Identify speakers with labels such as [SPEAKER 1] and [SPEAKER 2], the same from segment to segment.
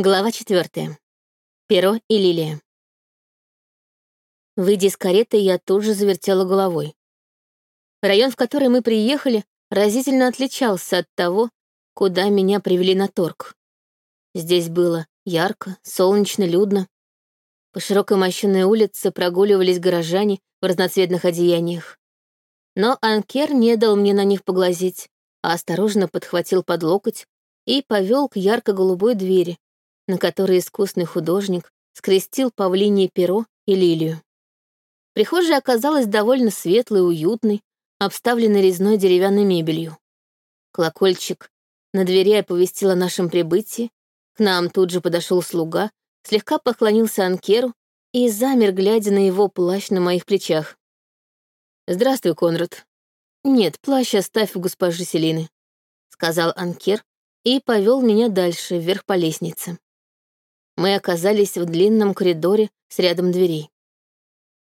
[SPEAKER 1] Глава четвертая. Перо и лилия. Выйдя из кареты, я тут же завертела головой. Район, в который мы приехали, разительно отличался от того, куда меня привели на торг. Здесь было ярко, солнечно, людно. По широкой мощенной улице прогуливались горожане в разноцветных одеяниях. Но Анкер не дал мне на них поглазеть, а осторожно подхватил под локоть и повел к ярко-голубой двери, на которой искусный художник скрестил павлинье перо и лилию. Прихожая оказалась довольно светлой, уютной, обставленной резной деревянной мебелью. Колокольчик на двери оповестил о нашем прибытии, к нам тут же подошел слуга, слегка поклонился Анкеру и замер, глядя на его плащ на моих плечах. «Здравствуй, Конрад». «Нет, плащ оставь у госпожи Селины», — сказал Анкер и повел меня дальше, вверх по лестнице мы оказались в длинном коридоре с рядом дверей.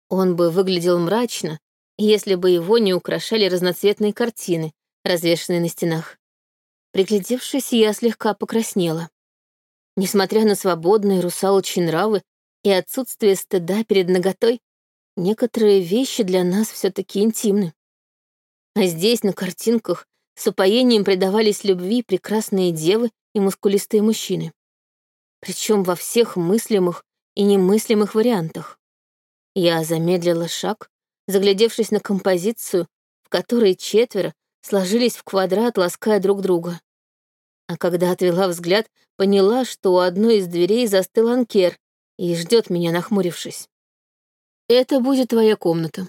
[SPEAKER 1] Он бы выглядел мрачно, если бы его не украшали разноцветные картины, развешанные на стенах. Приглядевшись, я слегка покраснела. Несмотря на свободные русалочьи нравы и отсутствие стыда перед наготой, некоторые вещи для нас все таки интимны. А здесь, на картинках, с упоением предавались любви прекрасные девы и мускулистые мужчины причем во всех мыслимых и немыслимых вариантах. Я замедлила шаг, заглядевшись на композицию, в которой четверо сложились в квадрат, лаская друг друга. А когда отвела взгляд, поняла, что у одной из дверей застыл анкер и ждет меня, нахмурившись. «Это будет твоя комната».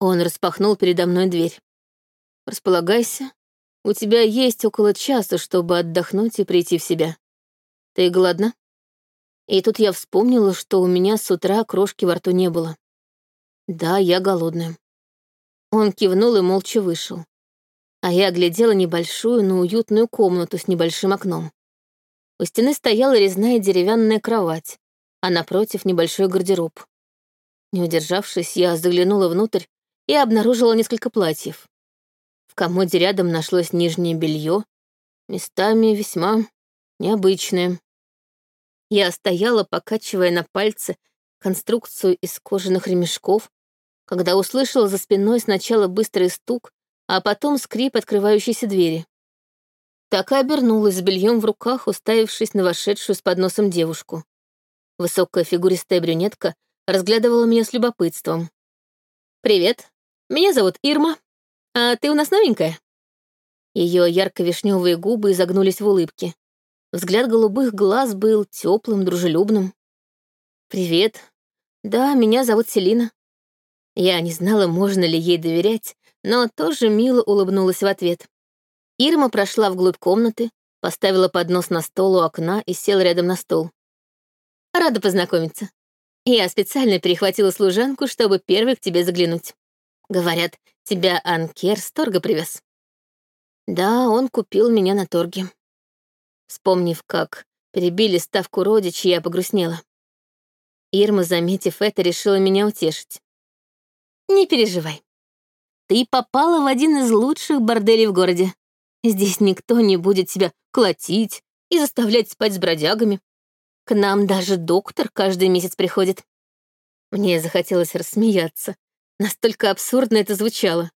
[SPEAKER 1] Он распахнул передо мной дверь. «Располагайся. У тебя есть около часа, чтобы отдохнуть и прийти в себя. Ты голодна?» И тут я вспомнила, что у меня с утра крошки во рту не было. Да, я голодная. Он кивнул и молча вышел. А я глядела небольшую, но уютную комнату с небольшим окном. У стены стояла резная деревянная кровать, а напротив небольшой гардероб. Не удержавшись, я заглянула внутрь и обнаружила несколько платьев. В комоде рядом нашлось нижнее белье, местами весьма необычное. Я стояла, покачивая на пальце конструкцию из кожаных ремешков, когда услышала за спиной сначала быстрый стук, а потом скрип открывающейся двери. Так и обернулась с бельем в руках, уставившись на вошедшую с подносом девушку. Высокая фигуристая брюнетка разглядывала меня с любопытством. «Привет, меня зовут Ирма, а ты у нас новенькая?» Ее ярко-вишневые губы изогнулись в улыбке. Взгляд голубых глаз был теплым, дружелюбным. «Привет. Да, меня зовут Селина». Я не знала, можно ли ей доверять, но тоже мило улыбнулась в ответ. Ирма прошла вглубь комнаты, поставила поднос на стол у окна и села рядом на стол. «Рада познакомиться. Я специально перехватила служанку, чтобы первой к тебе заглянуть. Говорят, тебя Анкер с торга привез». Да, он купил меня на торге. Вспомнив, как перебили ставку родичи, я погрустнела. Ирма, заметив это, решила меня утешить. «Не переживай. Ты попала в один из лучших борделей в городе. Здесь никто не будет тебя колотить и заставлять спать с бродягами. К нам даже доктор каждый месяц приходит». Мне захотелось рассмеяться. Настолько абсурдно это звучало.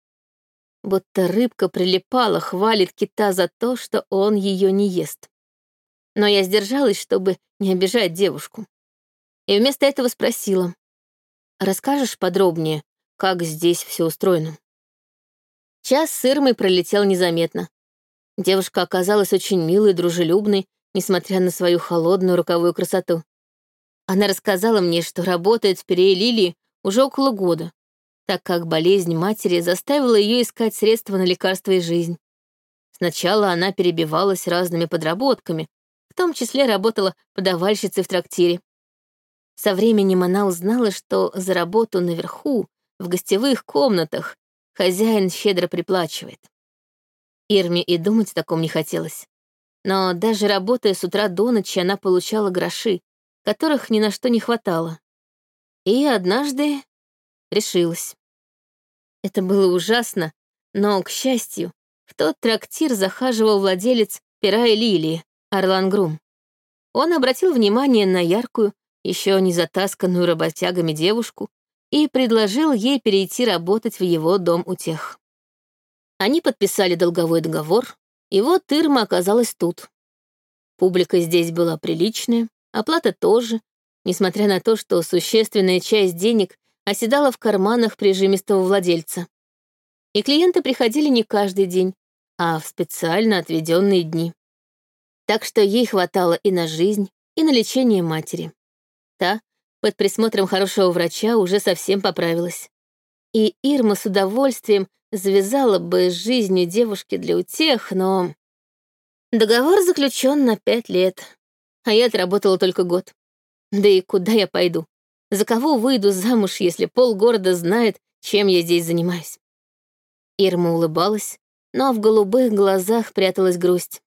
[SPEAKER 1] Будто рыбка прилипала, хвалит кита за то, что он ее не ест но я сдержалась, чтобы не обижать девушку. И вместо этого спросила, «Расскажешь подробнее, как здесь все устроено?» Час с Ирмой пролетел незаметно. Девушка оказалась очень милой, дружелюбной, несмотря на свою холодную руковую красоту. Она рассказала мне, что работает в Перее Лилии уже около года, так как болезнь матери заставила ее искать средства на лекарства и жизнь. Сначала она перебивалась разными подработками, том числе работала подавальщицей в трактире. Со временем она узнала, что за работу наверху, в гостевых комнатах, хозяин щедро приплачивает. Ирме и думать о таком не хотелось. Но даже работая с утра до ночи, она получала гроши, которых ни на что не хватало. И однажды решилась. Это было ужасно, но, к счастью, в тот трактир захаживал владелец пера и лилии, Орлан Грум. он обратил внимание на яркую, еще не затасканную работягами девушку и предложил ей перейти работать в его дом утех. Они подписали долговой договор, и вот Ирма оказалась тут. Публика здесь была приличная, оплата тоже, несмотря на то, что существенная часть денег оседала в карманах прижимистого владельца. И клиенты приходили не каждый день, а в специально отведенные дни. Так что ей хватало и на жизнь, и на лечение матери. Та, под присмотром хорошего врача, уже совсем поправилась. И Ирма с удовольствием завязала бы с жизнью девушки для утех, но... Договор заключен на пять лет, а я отработала только год. Да и куда я пойду? За кого выйду замуж, если полгорода знает, чем я здесь занимаюсь? Ирма улыбалась, но в голубых глазах пряталась грусть.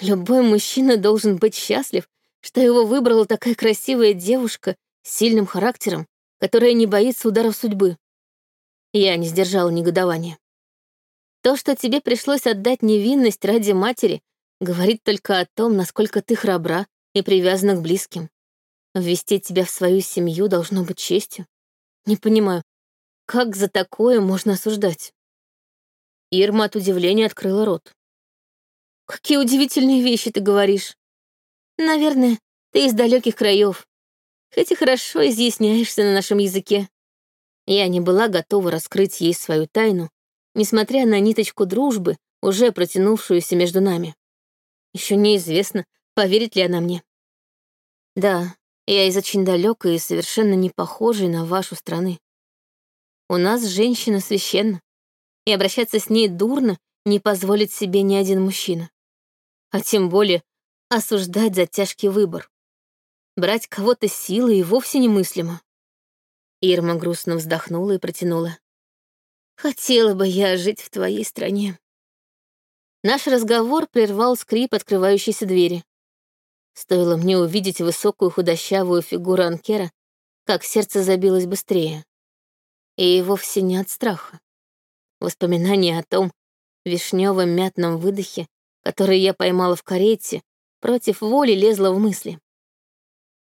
[SPEAKER 1] Любой мужчина должен быть счастлив, что его выбрала такая красивая девушка с сильным характером, которая не боится ударов судьбы. Я не сдержала негодования. То, что тебе пришлось отдать невинность ради матери, говорит только о том, насколько ты храбра и привязана к близким. Ввести тебя в свою семью должно быть честью. Не понимаю, как за такое можно осуждать? Ирма от удивления открыла рот. Какие удивительные вещи ты говоришь. Наверное, ты из далеких краев. Хоть и хорошо изъясняешься на нашем языке. Я не была готова раскрыть ей свою тайну, несмотря на ниточку дружбы, уже протянувшуюся между нами. Еще неизвестно, поверит ли она мне. Да, я из очень далекой и совершенно не похожей на вашу страны. У нас женщина священна, и обращаться с ней дурно не позволит себе ни один мужчина а тем более осуждать за тяжкий выбор. Брать кого-то силой и вовсе немыслимо. Ирма грустно вздохнула и протянула. «Хотела бы я жить в твоей стране». Наш разговор прервал скрип открывающейся двери. Стоило мне увидеть высокую худощавую фигуру Анкера, как сердце забилось быстрее. И вовсе не от страха. Воспоминание о том вишневом мятном выдохе которые я поймала в карете, против воли лезла в мысли.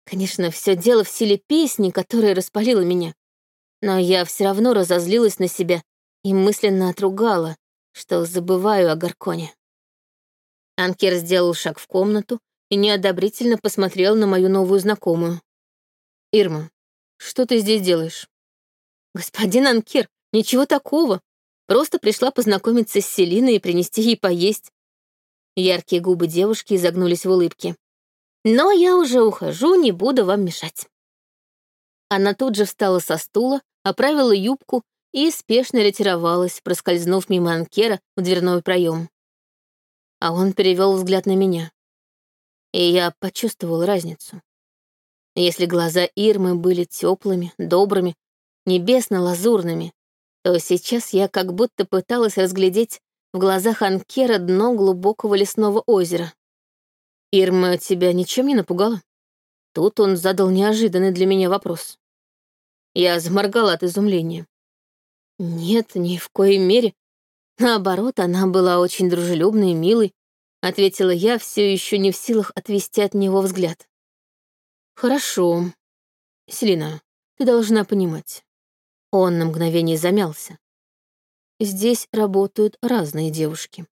[SPEAKER 1] Конечно, все дело в силе песни, которая распалила меня. Но я все равно разозлилась на себя и мысленно отругала, что забываю о Гарконе. Анкер сделал шаг в комнату и неодобрительно посмотрел на мою новую знакомую. «Ирма, что ты здесь делаешь?» «Господин Анкер, ничего такого. Просто пришла познакомиться с Селиной и принести ей поесть. Яркие губы девушки изогнулись в улыбке. «Но я уже ухожу, не буду вам мешать». Она тут же встала со стула, оправила юбку и спешно ретировалась, проскользнув мимо анкера в дверной проем. А он перевел взгляд на меня. И я почувствовал разницу. Если глаза Ирмы были теплыми, добрыми, небесно-лазурными, то сейчас я как будто пыталась разглядеть в глазах Анкера дно глубокого лесного озера. «Ирма тебя ничем не напугала?» Тут он задал неожиданный для меня вопрос. Я заморгала от изумления. «Нет, ни в коей мере. Наоборот, она была очень дружелюбной и милой», ответила я, все еще не в силах отвести от него взгляд. «Хорошо. Селина, ты должна понимать». Он на мгновение замялся. Здесь работают разные девушки.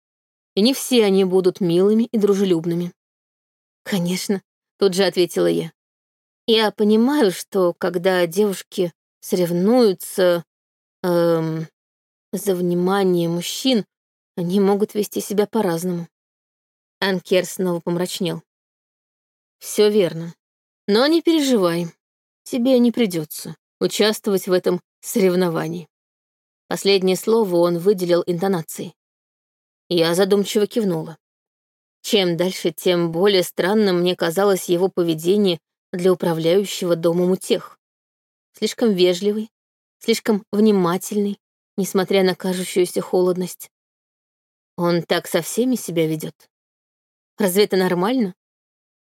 [SPEAKER 1] И не все они будут милыми и дружелюбными. Конечно, тут же ответила я. Я понимаю, что когда девушки соревнуются эм, за внимание мужчин, они могут вести себя по-разному. Анкер снова помрачнел. Все верно. Но не переживай, тебе не придется участвовать в этом соревновании. Последнее слово он выделил интонацией. Я задумчиво кивнула. Чем дальше, тем более странным мне казалось его поведение для управляющего домом утех. Слишком вежливый, слишком внимательный, несмотря на кажущуюся холодность. Он так со всеми себя ведет. Разве это нормально?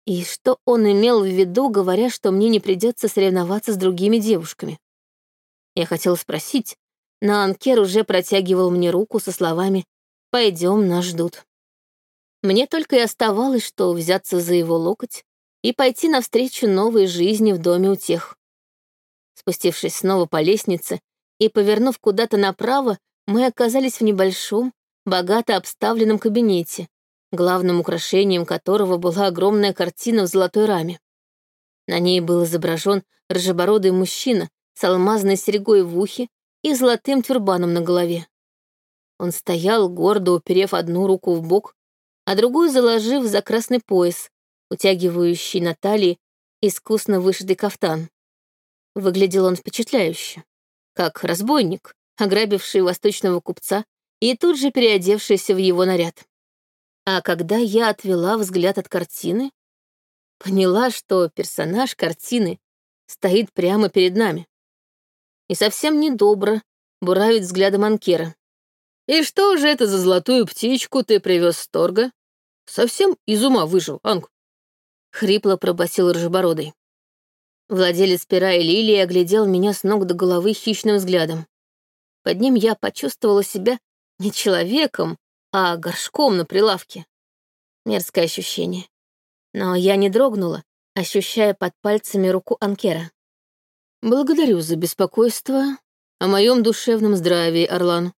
[SPEAKER 1] И что он имел в виду, говоря, что мне не придется соревноваться с другими девушками? Я хотела спросить, но Анкер уже протягивал мне руку со словами «Пойдем, нас ждут». Мне только и оставалось, что взяться за его локоть и пойти навстречу новой жизни в доме у тех. Спустившись снова по лестнице и повернув куда-то направо, мы оказались в небольшом, богато обставленном кабинете, главным украшением которого была огромная картина в золотой раме. На ней был изображен рыжебородый мужчина с алмазной серьгой в ухе и золотым тюрбаном на голове. Он стоял, гордо уперев одну руку в бок, а другую заложив за красный пояс, утягивающий на талии искусно вышитый кафтан. Выглядел он впечатляюще, как разбойник, ограбивший восточного купца и тут же переодевшийся в его наряд. А когда я отвела взгляд от картины, поняла, что персонаж картины стоит прямо перед нами. И совсем недобро буравит взглядом Анкера. «И что же это за золотую птичку ты привез с торга? Совсем из ума выжил, Анг?» Хрипло пробасил рыжебородый. Владелец пера и лилии оглядел меня с ног до головы хищным взглядом. Под ним я почувствовала себя не человеком, а горшком на прилавке. Мерзкое ощущение. Но я не дрогнула, ощущая под пальцами руку Анкера. «Благодарю за беспокойство о моем душевном здравии, Орлан.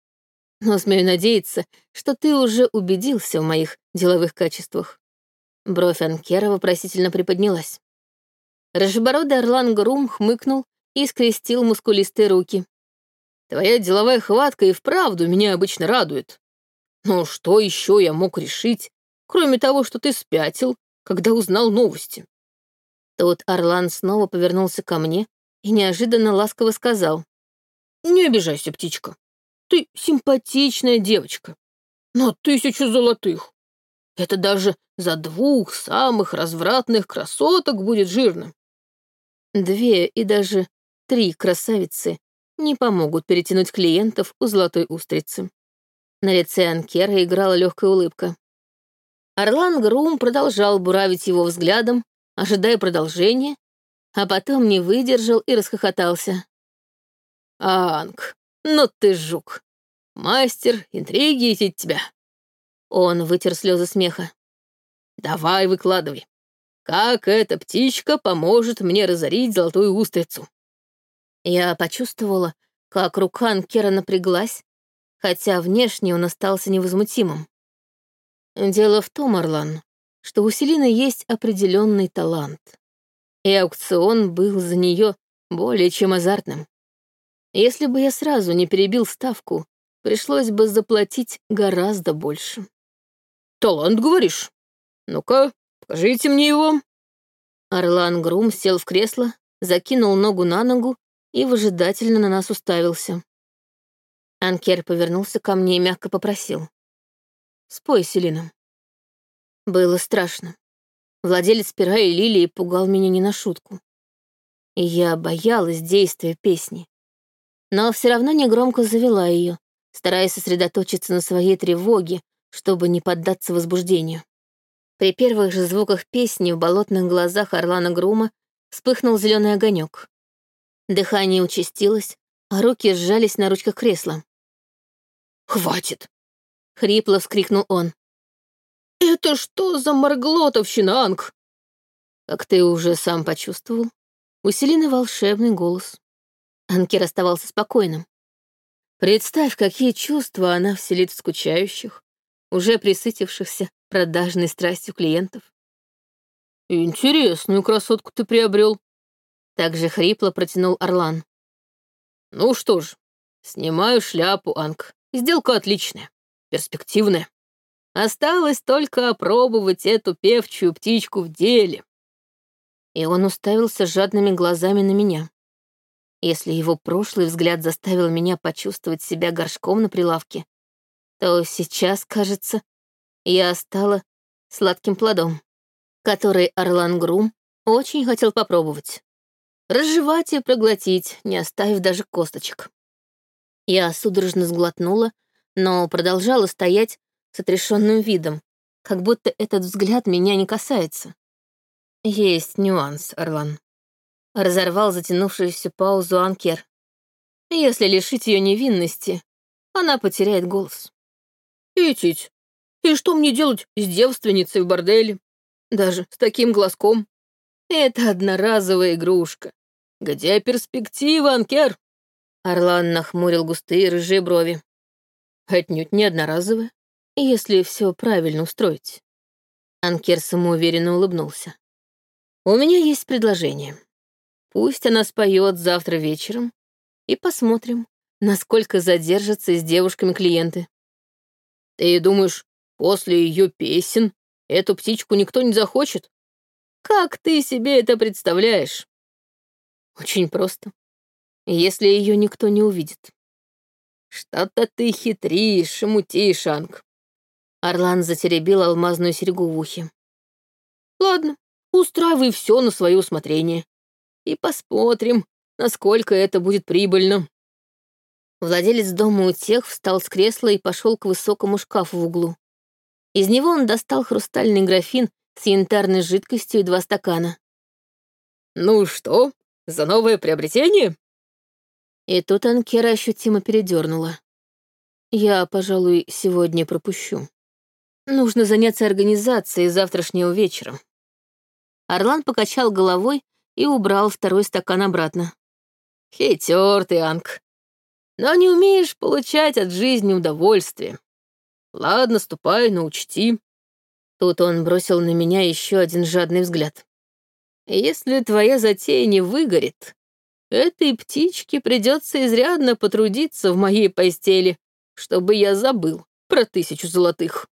[SPEAKER 1] Но смею надеяться, что ты уже убедился в моих деловых качествах». Бровь Анкера вопросительно приподнялась. Рыжебородый Орлан Грум хмыкнул и скрестил мускулистые руки. «Твоя деловая хватка и вправду меня обычно радует. Но что еще я мог решить, кроме того, что ты спятил, когда узнал новости?» Тут Орлан снова повернулся ко мне и неожиданно ласково сказал. «Не обижайся, птичка. Ты симпатичная девочка. Но тысячу золотых. Это даже за двух самых развратных красоток будет жирно. Две и даже три красавицы не помогут перетянуть клиентов у золотой устрицы. На лице Анкера играла легкая улыбка. Орлан Грум продолжал буравить его взглядом, ожидая продолжения, а потом не выдержал и расхохотался. «Анг, ну ты жук! Мастер интриги из тебя!» Он вытер слезы смеха. «Давай, выкладывай. Как эта птичка поможет мне разорить золотую устрицу?» Я почувствовала, как рука Анкера напряглась, хотя внешне он остался невозмутимым. Дело в том, Орлан, что у Селины есть определенный талант. И аукцион был за нее более чем азартным. Если бы я сразу не перебил ставку, пришлось бы заплатить гораздо больше. «Талант, говоришь? Ну-ка, покажите мне его». Орлан Грум сел в кресло, закинул ногу на ногу и выжидательно на нас уставился. Анкер повернулся ко мне и мягко попросил. «Спой, Селина». Было страшно. Владелец пера и лилии пугал меня не на шутку. И я боялась действия песни. Но все равно негромко завела ее, стараясь сосредоточиться на своей тревоге, чтобы не поддаться возбуждению. При первых же звуках песни в болотных глазах Орлана Грума вспыхнул зеленый огонек. Дыхание участилось, а руки сжались на ручках кресла. «Хватит!» — хрипло вскрикнул он. «Это что за марглотовщина, Анг?» Как ты уже сам почувствовал, у волшебный голос. Анкер оставался спокойным. Представь, какие чувства она вселит в скучающих, уже присытившихся продажной страстью клиентов. «Интересную красотку ты приобрел», — так же хрипло протянул Орлан. «Ну что ж, снимаю шляпу, Анг. Сделка отличная, перспективная». Осталось только опробовать эту певчую птичку в деле. И он уставился жадными глазами на меня. Если его прошлый взгляд заставил меня почувствовать себя горшком на прилавке, то сейчас, кажется, я стала сладким плодом, который Орлан Грум очень хотел попробовать. Разжевать и проглотить, не оставив даже косточек. Я судорожно сглотнула, но продолжала стоять, с отрешенным видом, как будто этот взгляд меня не касается. Есть нюанс, Орлан. Разорвал затянувшуюся паузу Анкер. Если лишить ее невинности, она потеряет голос. Этить, и что мне делать с девственницей в борделе? Даже с таким глазком? Это одноразовая игрушка. Где перспектива, Анкер? Орлан нахмурил густые рыжие брови. Отнюдь не одноразовая, если все правильно устроить. Анкер самоуверенно улыбнулся. У меня есть предложение. Пусть она споет завтра вечером, и посмотрим, насколько задержатся с девушками клиенты. Ты думаешь, после ее песен эту птичку никто не захочет? Как ты себе это представляешь? Очень просто. Если ее никто не увидит. Что-то ты хитришь, мутишь, Анг. Орлан затеребил алмазную серьгу в ухе. Ладно, устраивай все на свое усмотрение. И посмотрим, насколько это будет прибыльно. Владелец дома у тех встал с кресла и пошел к высокому шкафу в углу. Из него он достал хрустальный графин с янтарной жидкостью и два стакана. «Ну что, за новое приобретение?» И тут Анкера ощутимо передернула. «Я, пожалуй, сегодня пропущу. Нужно заняться организацией завтрашнего вечера». Орлан покачал головой и убрал второй стакан обратно. «Хитер ты, Анг но не умеешь получать от жизни удовольствие. Ладно, ступай, но учти». Тут он бросил на меня еще один жадный взгляд. «Если твоя затея не выгорит, этой птичке придется изрядно потрудиться в моей постели, чтобы я забыл про тысячу золотых».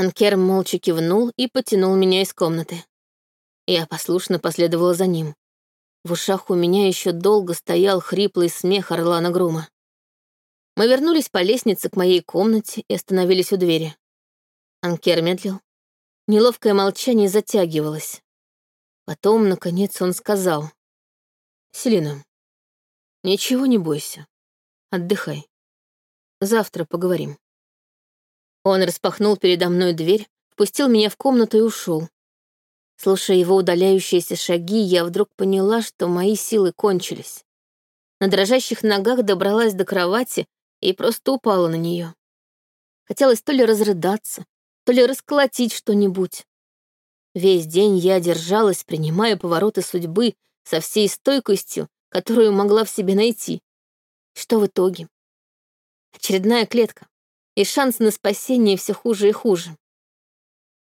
[SPEAKER 1] Анкер молча кивнул и потянул меня из комнаты. Я послушно последовала за ним. В ушах у меня еще долго стоял хриплый смех Орлана Грума. Мы вернулись по лестнице к моей комнате и остановились у двери. Анкер медлил. Неловкое молчание затягивалось. Потом, наконец, он сказал. «Селина, ничего не бойся. Отдыхай. Завтра поговорим». Он распахнул передо мной дверь, впустил меня в комнату и ушел. Слушая его удаляющиеся шаги, я вдруг поняла, что мои силы кончились. На дрожащих ногах добралась до кровати и просто упала на нее. Хотелось то ли разрыдаться, то ли расколотить что-нибудь. Весь день я держалась, принимая повороты судьбы со всей стойкостью, которую могла в себе найти. Что в итоге? Очередная клетка, и шанс на спасение все хуже и хуже.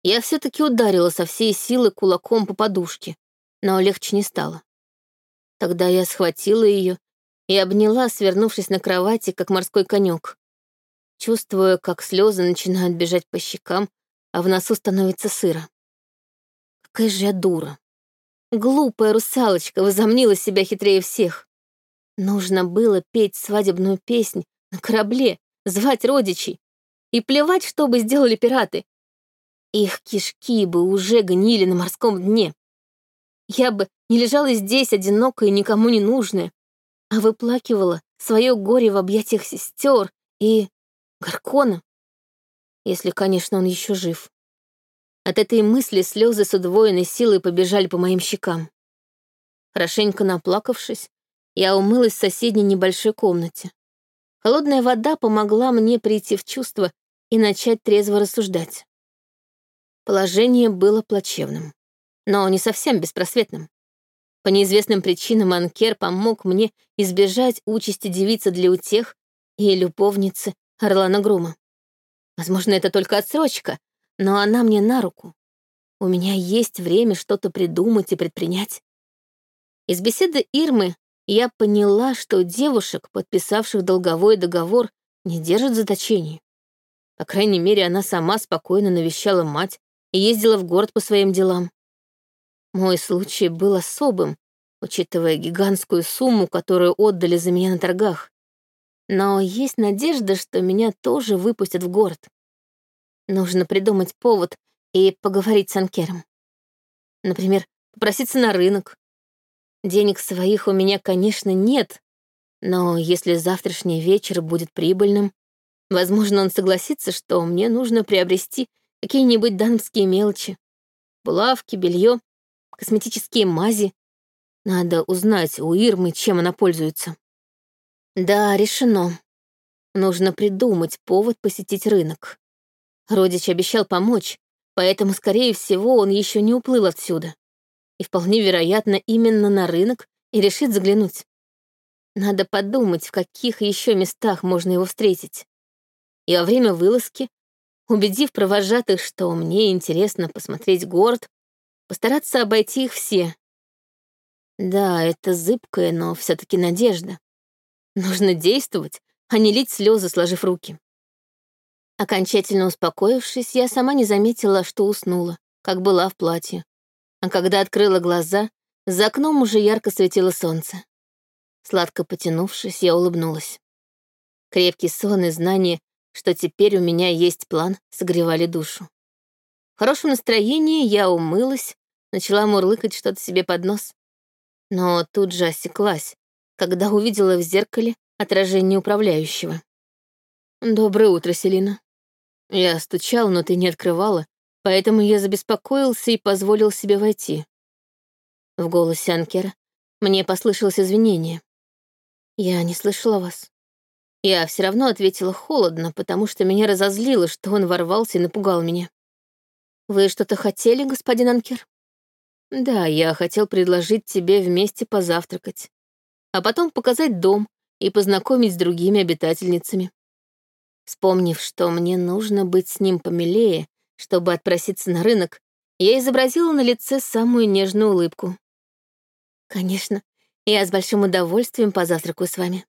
[SPEAKER 1] Я все-таки ударила со всей силы кулаком по подушке, но легче не стало. Тогда я схватила ее и обняла, свернувшись на кровати, как морской конек. Чувствуя, как слезы начинают бежать по щекам, а в носу становится сыро. Какая же я дура. Глупая русалочка возомнила себя хитрее всех. Нужно было петь свадебную песнь на корабле, звать родичей. И плевать, что бы сделали пираты. Их кишки бы уже гнили на морском дне. Я бы не лежала здесь, одинокая и никому не нужная, а выплакивала свое горе в объятиях сестер и Гаркона. Если, конечно, он еще жив. От этой мысли слезы с удвоенной силой побежали по моим щекам. Хорошенько наплакавшись, я умылась в соседней небольшой комнате. Холодная вода помогла мне прийти в чувство и начать трезво рассуждать. Положение было плачевным, но не совсем беспросветным. По неизвестным причинам Анкер помог мне избежать участи девицы для утех и любовницы Орлана Грума. Возможно, это только отсрочка, но она мне на руку. У меня есть время что-то придумать и предпринять. Из беседы Ирмы я поняла, что девушек, подписавших долговой договор, не держат в заточении. По крайней мере, она сама спокойно навещала мать и ездила в город по своим делам. Мой случай был особым, учитывая гигантскую сумму, которую отдали за меня на торгах. Но есть надежда, что меня тоже выпустят в город. Нужно придумать повод и поговорить с Анкером. Например, попроситься на рынок. Денег своих у меня, конечно, нет, но если завтрашний вечер будет прибыльным, возможно, он согласится, что мне нужно приобрести какие-нибудь дамские мелочи. Булавки, белье, косметические мази. Надо узнать у Ирмы, чем она пользуется. Да, решено. Нужно придумать повод посетить рынок. Родич обещал помочь, поэтому, скорее всего, он еще не уплыл отсюда. И вполне вероятно именно на рынок и решит заглянуть. Надо подумать, в каких еще местах можно его встретить. И во время вылазки, убедив провожатых, что мне интересно посмотреть город, постараться обойти их все. Да, это зыбкая, но все таки надежда. Нужно действовать, а не лить слезы, сложив руки. Окончательно успокоившись, я сама не заметила, что уснула, как была в платье. А когда открыла глаза, за окном уже ярко светило солнце. Сладко потянувшись, я улыбнулась. Крепкий сон и знание, что теперь у меня есть план, согревали душу. В хорошем настроении я умылась, начала мурлыкать что-то себе под нос. Но тут же осеклась, когда увидела в зеркале отражение управляющего. «Доброе утро, Селина». Я стучал, но ты не открывала, поэтому я забеспокоился и позволил себе войти. В голосе Анкера мне послышалось извинение. Я не слышала вас. Я все равно ответила холодно, потому что меня разозлило, что он ворвался и напугал меня. «Вы что-то хотели, господин Анкер?» «Да, я хотел предложить тебе вместе позавтракать, а потом показать дом и познакомить с другими обитательницами». Вспомнив, что мне нужно быть с ним помилее, чтобы отпроситься на рынок, я изобразила на лице самую нежную улыбку. «Конечно, я с большим удовольствием позавтракаю с вами».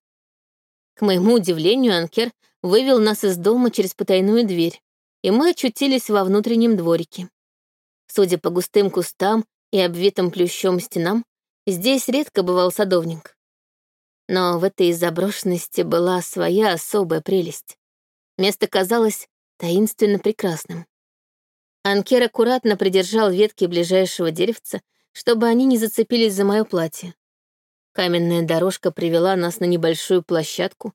[SPEAKER 1] К моему удивлению, Анкер вывел нас из дома через потайную дверь, и мы очутились во внутреннем дворике. Судя по густым кустам и обвитым плющом стенам, здесь редко бывал садовник. Но в этой заброшенности была своя особая прелесть. Место казалось таинственно прекрасным. Анкер аккуратно придержал ветки ближайшего деревца, чтобы они не зацепились за мое платье. Каменная дорожка привела нас на небольшую площадку,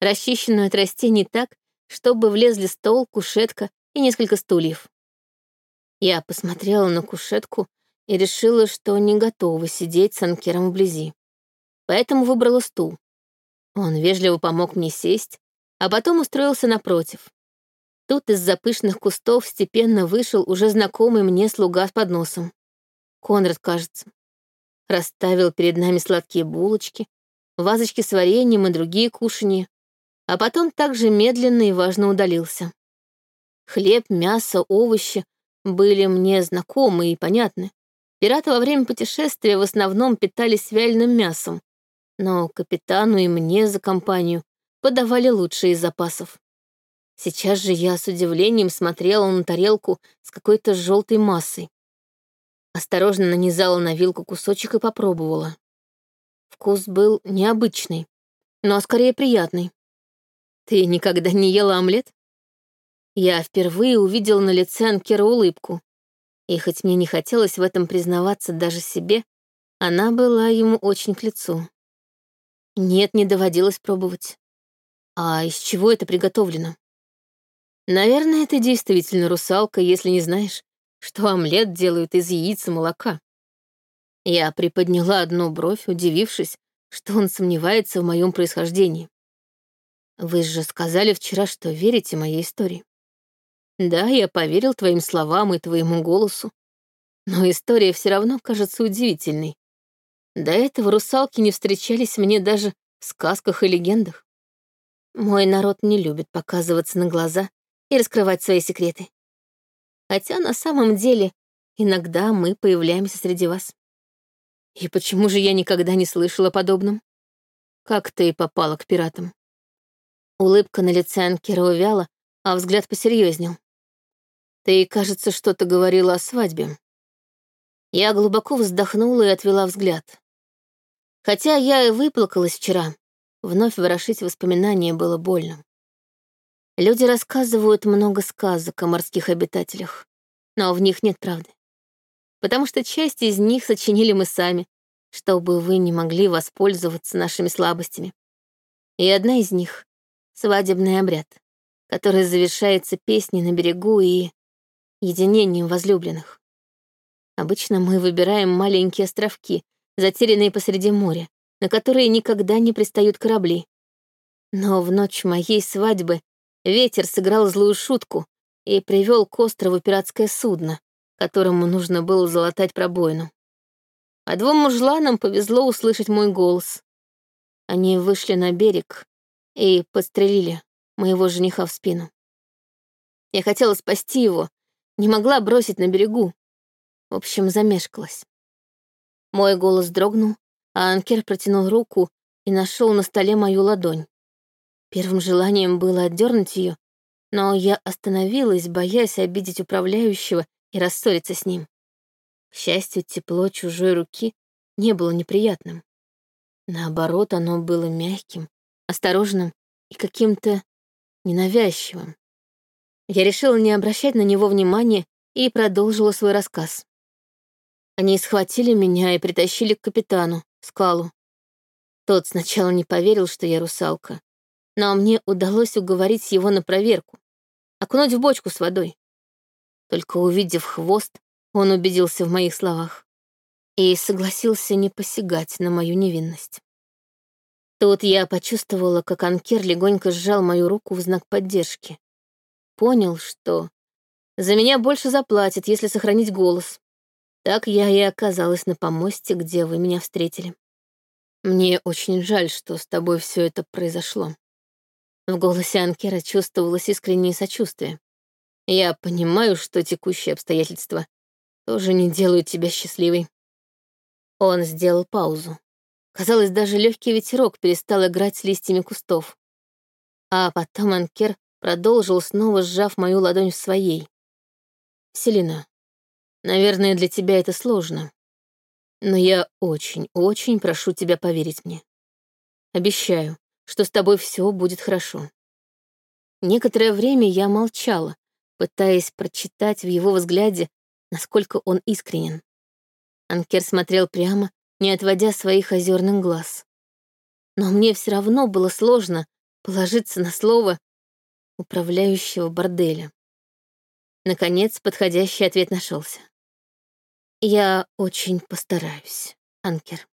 [SPEAKER 1] расчищенную от растений так, чтобы влезли стол, кушетка и несколько стульев. Я посмотрела на кушетку и решила, что не готова сидеть с Анкером вблизи. Поэтому выбрала стул. Он вежливо помог мне сесть, а потом устроился напротив. Тут из-за пышных кустов степенно вышел уже знакомый мне слуга с подносом. Конрад, кажется. Расставил перед нами сладкие булочки, вазочки с вареньем и другие кушанья, а потом также медленно и важно удалился. Хлеб, мясо, овощи были мне знакомы и понятны. Пираты во время путешествия в основном питались вяленым мясом, но капитану и мне за компанию подавали лучшие запасов. Сейчас же я с удивлением смотрела на тарелку с какой-то желтой массой. Осторожно нанизала на вилку кусочек и попробовала. Вкус был необычный, но скорее приятный. Ты никогда не ела омлет? Я впервые увидела на лице Анкера улыбку. И хоть мне не хотелось в этом признаваться даже себе, она была ему очень к лицу. Нет, не доводилось пробовать. А из чего это приготовлено? Наверное, ты действительно русалка, если не знаешь, что омлет делают из яиц и молока. Я приподняла одну бровь, удивившись, что он сомневается в моем происхождении. Вы же сказали вчера, что верите моей истории. Да, я поверил твоим словам и твоему голосу, но история все равно кажется удивительной. До этого русалки не встречались мне даже в сказках и легендах. Мой народ не любит показываться на глаза и раскрывать свои секреты. Хотя на самом деле иногда мы появляемся среди вас. И почему же я никогда не слышала о подобном? Как ты попала к пиратам? Улыбка на лице Анкера увяла, а взгляд посерьезнел. Ты, кажется, что-то говорила о свадьбе. Я глубоко вздохнула и отвела взгляд. Хотя я и выплакалась вчера, вновь ворошить воспоминания было больно. Люди рассказывают много сказок о морских обитателях, но в них нет правды. Потому что часть из них сочинили мы сами, чтобы вы не могли воспользоваться нашими слабостями. И одна из них — свадебный обряд, который завершается песней на берегу и единением возлюбленных. Обычно мы выбираем маленькие островки, затерянные посреди моря, на которые никогда не пристают корабли. Но в ночь моей свадьбы Ветер сыграл злую шутку и привел к острову пиратское судно, которому нужно было залатать пробоину. А двум мужланам повезло услышать мой голос. Они вышли на берег и подстрелили моего жениха в спину. Я хотела спасти его, не могла бросить на берегу. В общем, замешкалась. Мой голос дрогнул, а Анкер протянул руку и нашел на столе мою ладонь. Первым желанием было отдернуть ее, но я остановилась, боясь обидеть управляющего и рассориться с ним. К счастью, тепло чужой руки не было неприятным. Наоборот, оно было мягким, осторожным и каким-то ненавязчивым. Я решила не обращать на него внимания и продолжила свой рассказ. Они схватили меня и притащили к капитану, скалу. Тот сначала не поверил, что я русалка, но мне удалось уговорить его на проверку, окунуть в бочку с водой. Только увидев хвост, он убедился в моих словах и согласился не посягать на мою невинность. Тут я почувствовала, как Анкер легонько сжал мою руку в знак поддержки. Понял, что за меня больше заплатят, если сохранить голос. Так я и оказалась на помосте, где вы меня встретили. Мне очень жаль, что с тобой все это произошло. В голосе Анкера чувствовалось искреннее сочувствие. Я понимаю, что текущие обстоятельства тоже не делают тебя счастливой. Он сделал паузу. Казалось, даже легкий ветерок перестал играть с листьями кустов. А потом Анкер продолжил, снова сжав мою ладонь в своей. «Селина, Наверное, для тебя это сложно. Но я очень-очень прошу тебя поверить мне. Обещаю, что с тобой все будет хорошо. Некоторое время я молчала, пытаясь прочитать в его взгляде, насколько он искренен. Анкер смотрел прямо, не отводя своих озерных глаз. Но мне все равно было сложно положиться на слово управляющего борделя. Наконец, подходящий ответ нашелся. Я очень постараюсь, Анкер.